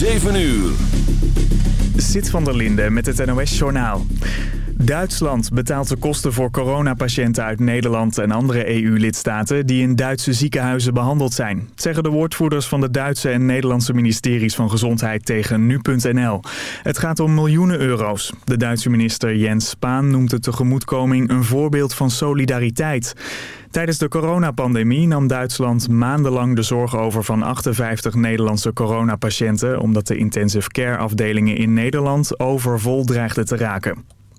7 uur. Zit van der Linde met het NOS-journaal. Duitsland betaalt de kosten voor coronapatiënten uit Nederland en andere EU-lidstaten die in Duitse ziekenhuizen behandeld zijn, zeggen de woordvoerders van de Duitse en Nederlandse ministeries van Gezondheid tegen nu.nl. Het gaat om miljoenen euro's. De Duitse minister Jens Spaan noemt de tegemoetkoming een voorbeeld van solidariteit. Tijdens de coronapandemie nam Duitsland maandenlang de zorg over van 58 Nederlandse coronapatiënten... omdat de intensive care afdelingen in Nederland overvol dreigden te raken.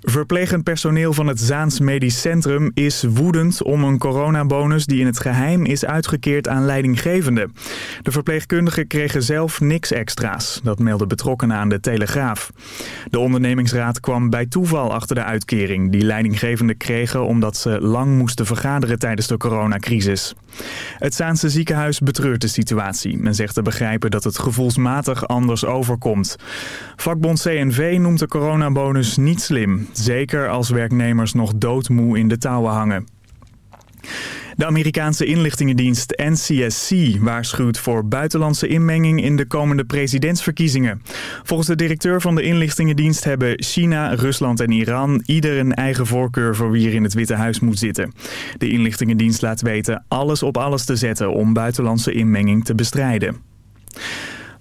Verplegend personeel van het Zaans Medisch Centrum is woedend om een coronabonus die in het geheim is uitgekeerd aan leidinggevenden. De verpleegkundigen kregen zelf niks extra's, dat meldde betrokkenen aan de Telegraaf. De ondernemingsraad kwam bij toeval achter de uitkering die leidinggevenden kregen omdat ze lang moesten vergaderen tijdens de coronacrisis. Het Zaanse ziekenhuis betreurt de situatie en zegt te begrijpen dat het gevoelsmatig anders overkomt. Vakbond CNV noemt de coronabonus niet slim. Zeker als werknemers nog doodmoe in de touwen hangen. De Amerikaanse inlichtingendienst NCSC waarschuwt voor buitenlandse inmenging in de komende presidentsverkiezingen. Volgens de directeur van de inlichtingendienst hebben China, Rusland en Iran ieder een eigen voorkeur voor wie er in het Witte Huis moet zitten. De inlichtingendienst laat weten alles op alles te zetten om buitenlandse inmenging te bestrijden.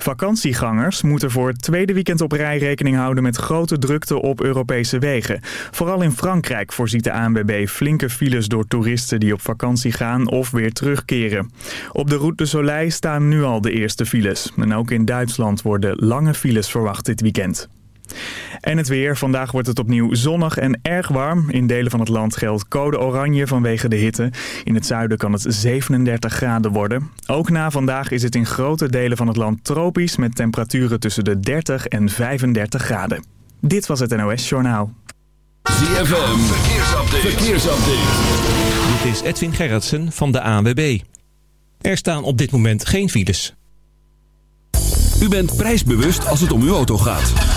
Vakantiegangers moeten voor het tweede weekend op rij rekening houden met grote drukte op Europese wegen. Vooral in Frankrijk voorziet de ANWB flinke files door toeristen die op vakantie gaan of weer terugkeren. Op de Route de Soleil staan nu al de eerste files. En ook in Duitsland worden lange files verwacht dit weekend. En het weer. Vandaag wordt het opnieuw zonnig en erg warm. In delen van het land geldt code oranje vanwege de hitte. In het zuiden kan het 37 graden worden. Ook na vandaag is het in grote delen van het land tropisch... met temperaturen tussen de 30 en 35 graden. Dit was het NOS Journaal. ZFM, verkeersupdate. verkeersupdate. Dit is Edwin Gerritsen van de ANWB. Er staan op dit moment geen files. U bent prijsbewust als het om uw auto gaat.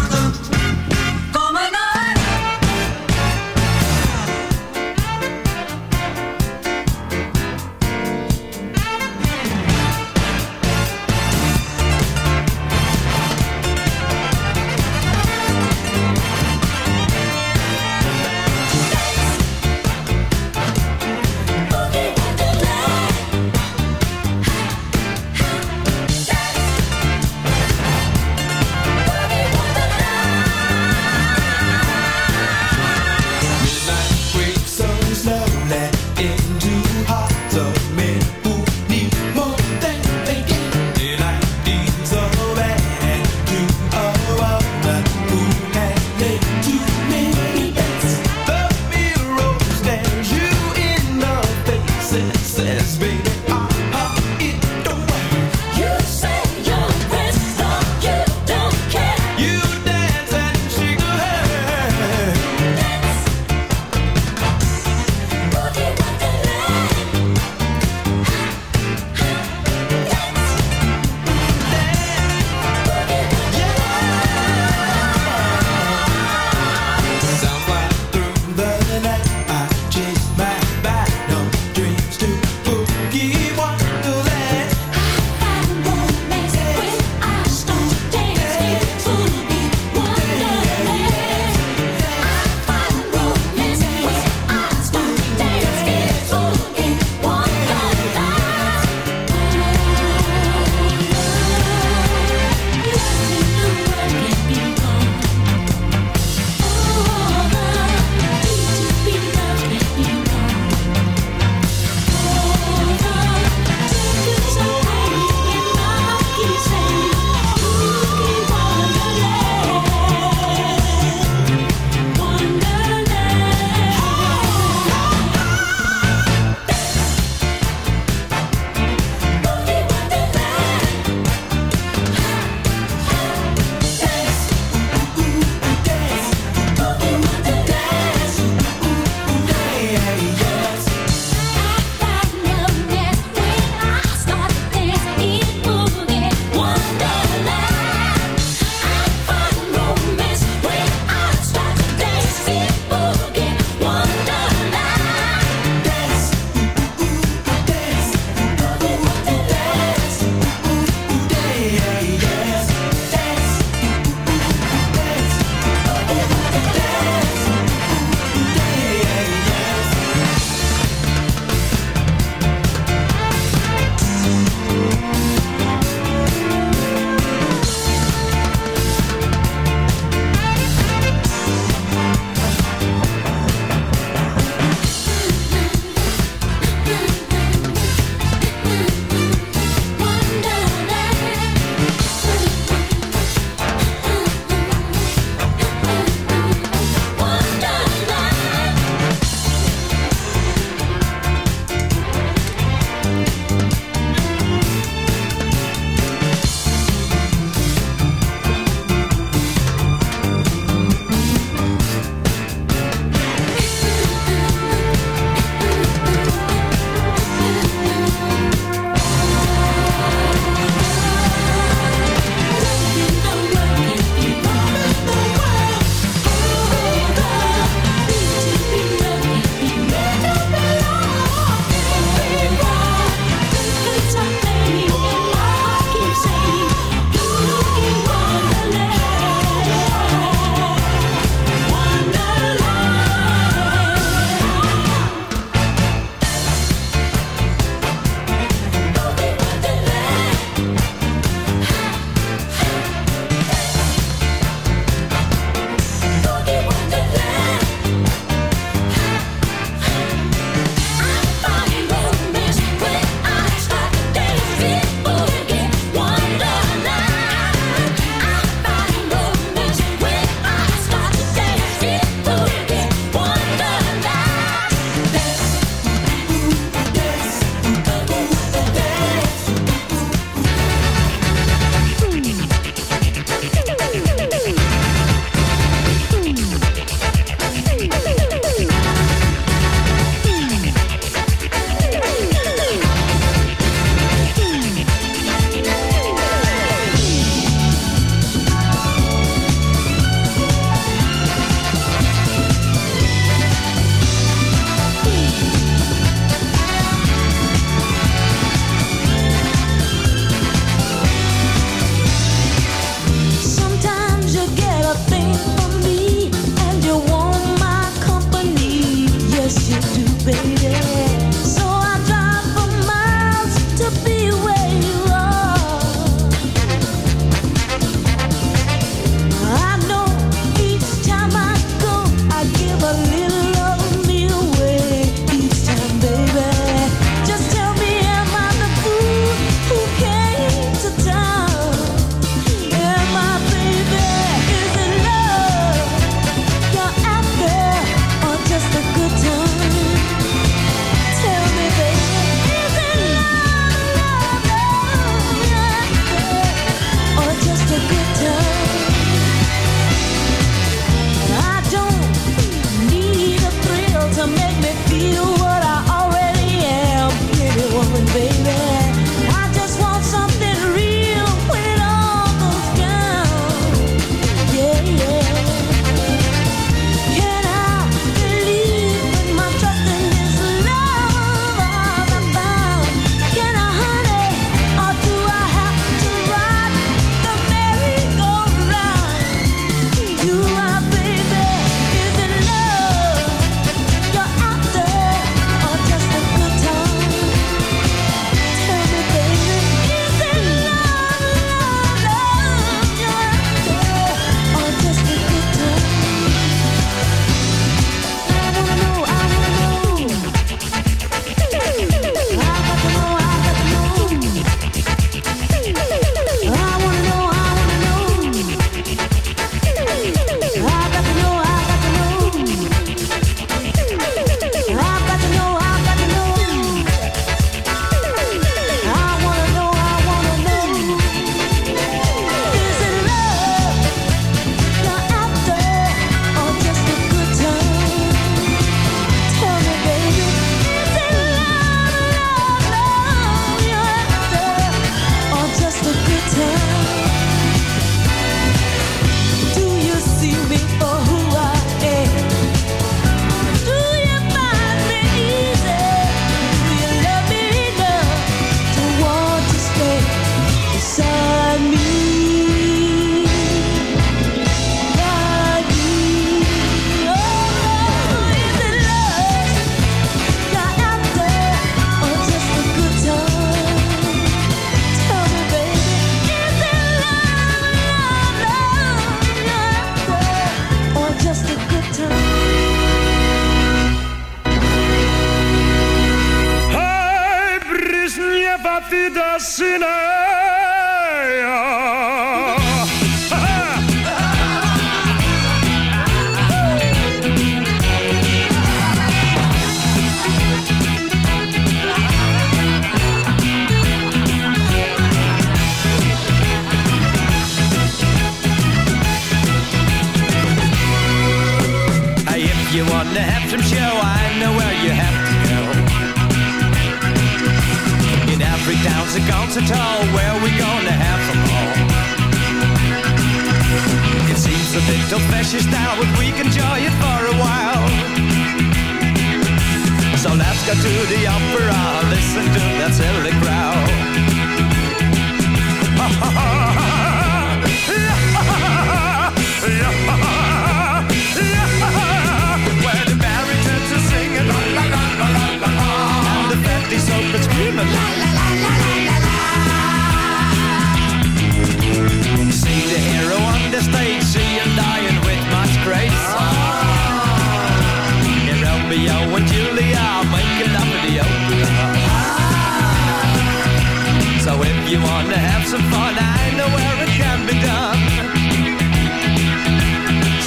You wanna have some fun, I know where it can be done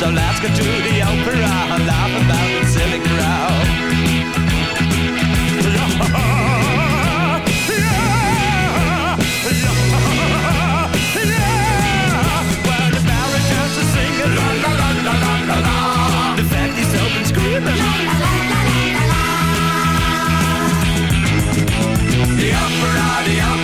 so let's go to the opera and laugh about the silly crowd. Where the baritons are singing la la la la la la. The open screaming la la la la la la. The opera, the opera,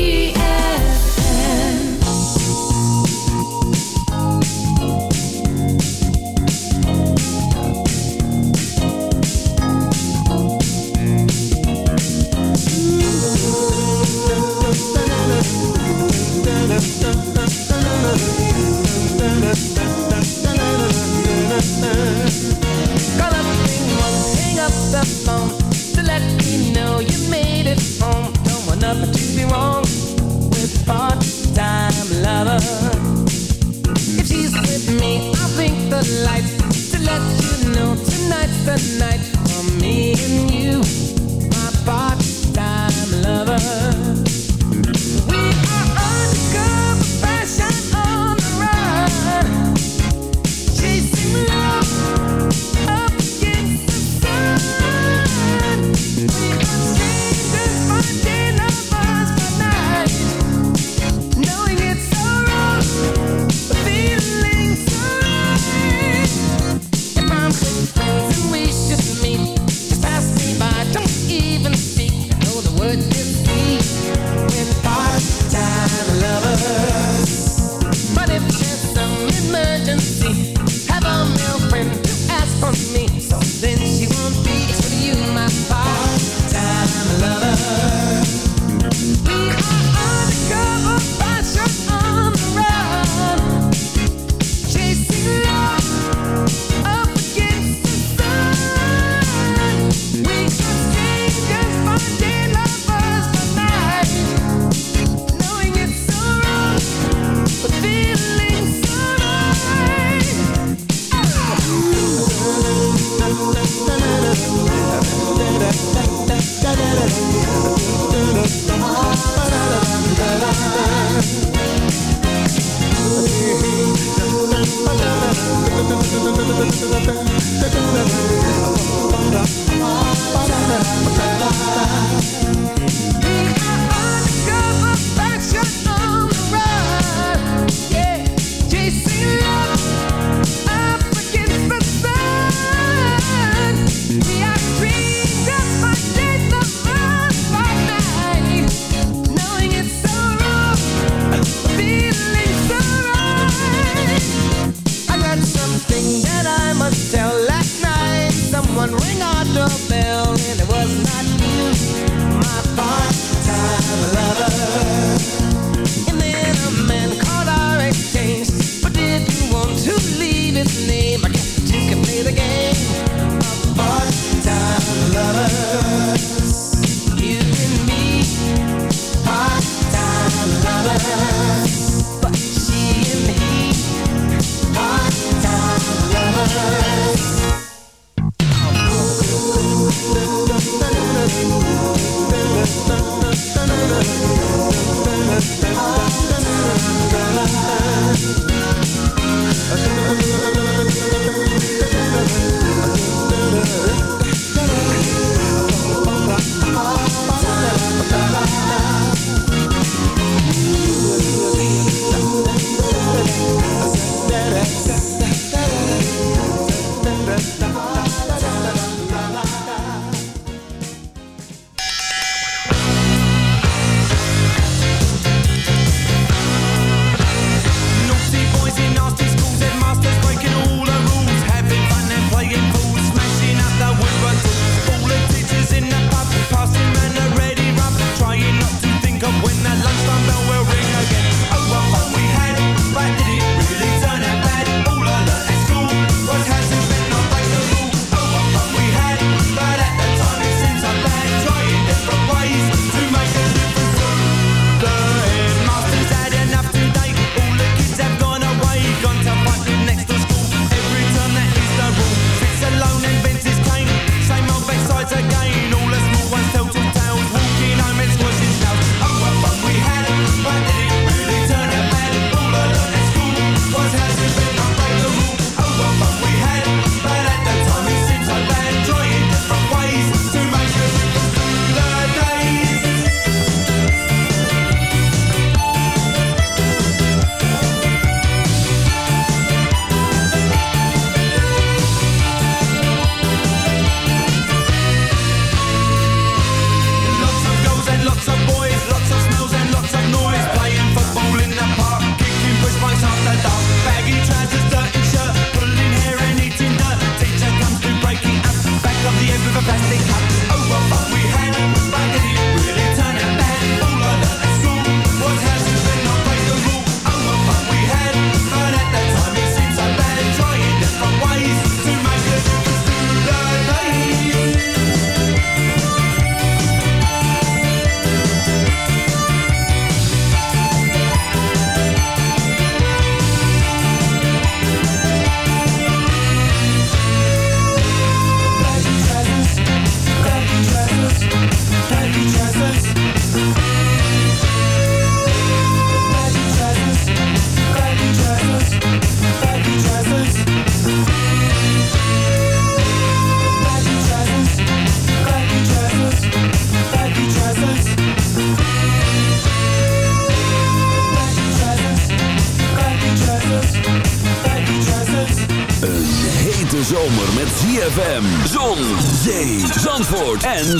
zandvoort en.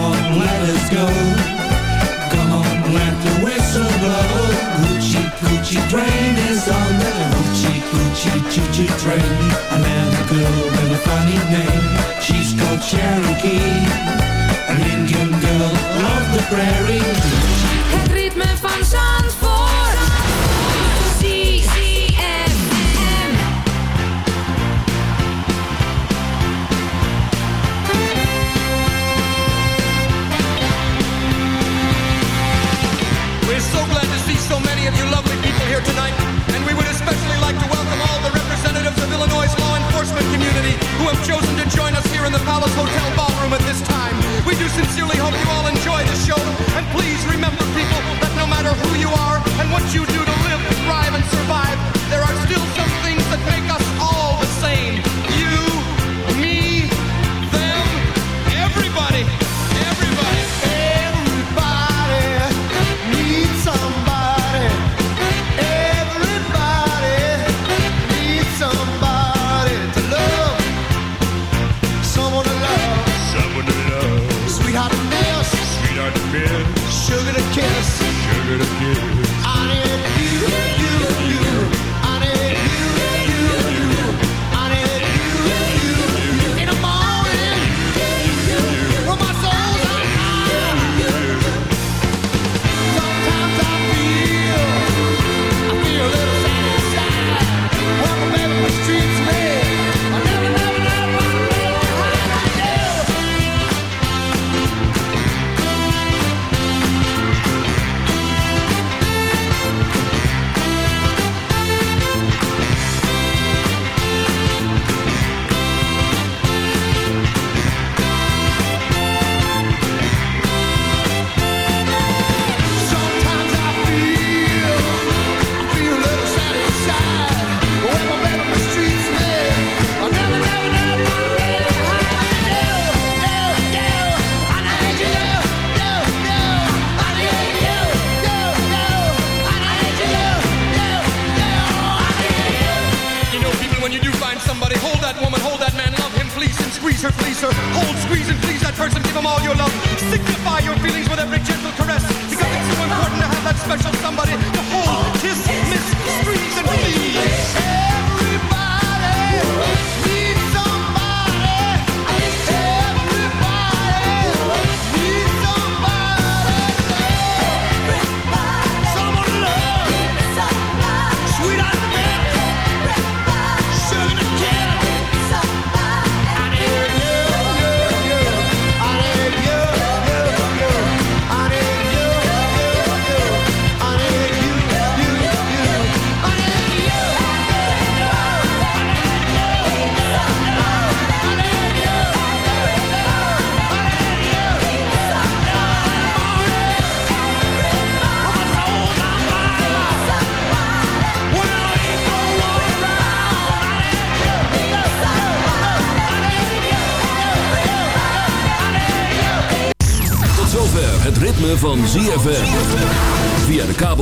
on, let us go. Come on, let the whistle blow. Gucci, Gucci train is on the Gucci, Gucci, choo-choo train. Another girl with a funny name. She's called Cherokee. An Indian girl, love the prairie. Het ritme van zon. here tonight, and we would especially like to welcome all the representatives of Illinois' law enforcement community who have chosen to join us here in the Palace Hotel ballroom at this time. We do sincerely hope you all enjoy the show, and please remember, people, that no matter who you are and what you do to live, thrive, and survive, there are still some things that make us